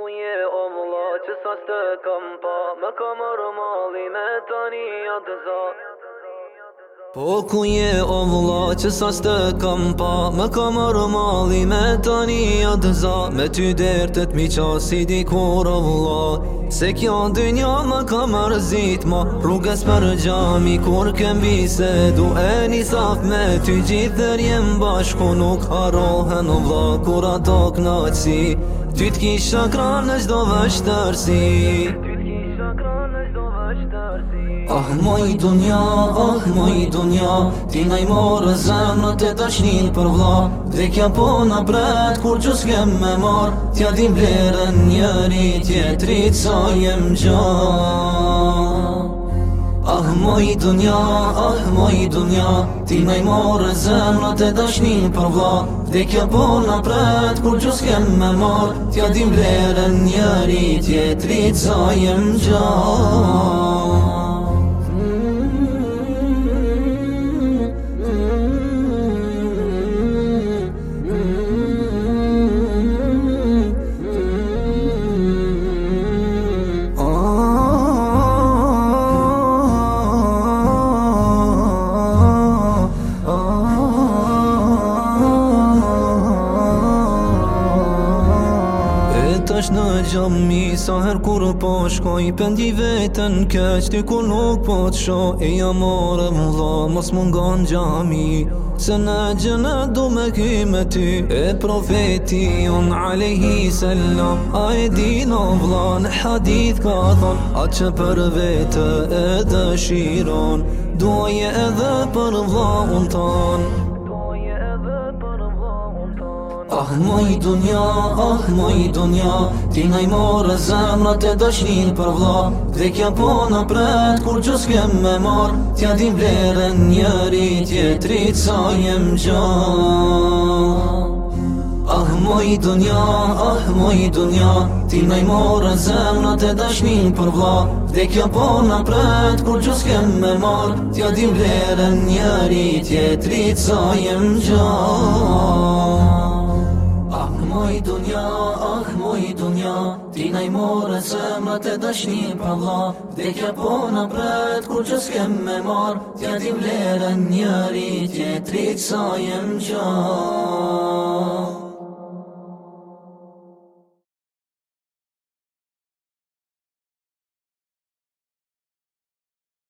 muje o mulla që sa të kam pa Më kam mali me tani a za Po ku je o vëlla që sa s'te kam pa Më ka më me tani a dëza po Me ty dërë të të miqa si di kur o vëlla Se kjo në më ka më rëzit ma Rrugës për gjami kur kem bise e një saf me ty gjithër jem bashku Nuk harohen o vëlla kur atok në qësi Ty t'kisha kran në gjdo vështërsi Ah, moj dunja, ah, moj dunja Ti naj morë zemrët e të shnin për vla Dhe kja po në bret, kur që s'kem me marë Tja di blerën njëri tjetrit sa jem gjarë Ah, moj i dunja, ah moj i dunja Ti naj mor e zemra të dashnin për vla Dhe kjo bol në pret, kur që s'kem me marë, Tja dim bleren njëri tjetri sa jem gjall është në gjëmi Sa her kur po shkoj Pendi vetën keq Ti ku nuk po të sho E jam jo more më dha Mos mungon nga gjami Se në gjëna du me kime ty E profeti un Alehi selam A e din o vlan Hadith ka thon A që për vetë e dëshiron Duaj e edhe për vlan ton Ah moj dunja, ah moj dunja, ti nga i morë zemrat e dëshin për vla, dhe kja po në pret, kur që s'kem me marë, tja di mlerë njëri tjetëri ca jem gja. Ah moj dunja, ah moj dunja, ti nga i morë zemrat e dëshin për vla, dhe kja po në pret, kur që s'kem me marë, tja di mlerë njëri tjetëri ca jem gja moj dunja, ah moj dunja Ti naj more se më të dashni pa vla Dekja po në bret kur që s'kem me mar Tja ti vlerën njëri tjetrit sa jem qar